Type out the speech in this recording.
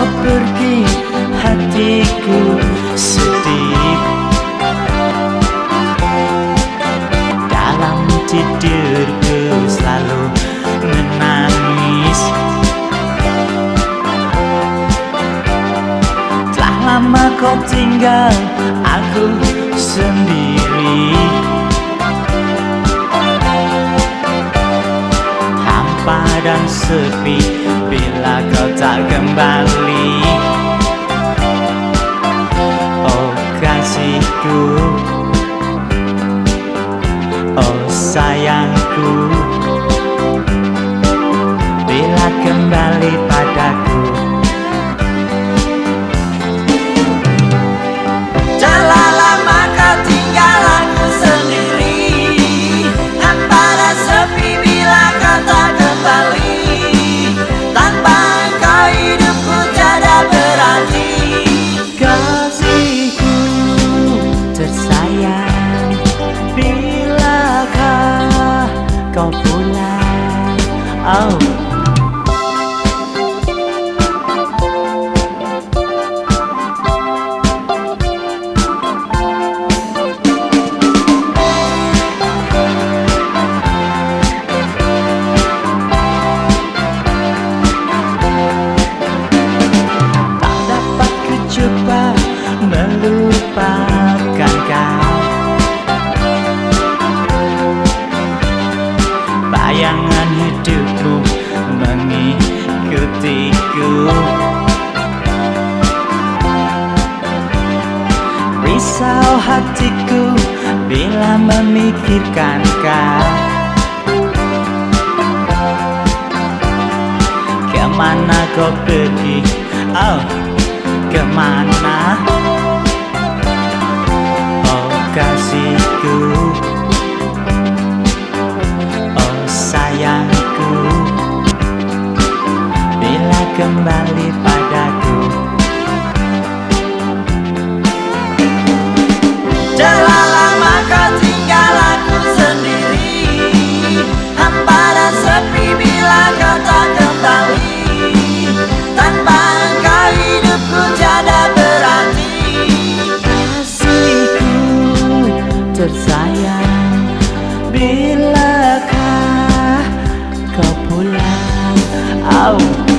kau pergi hatiku sedih. Dalam tidurku selalu menangis. Telah lama kau tinggal aku sendiri. Dan sepi bila kau tak kembali sayangku. Bila kembali kau pulang Oh mengikutiku Risau hatiku bila memikirkan kau Ke mana kau pergi? Oh, ke mana? tersayang Bilakah kau pulang oh.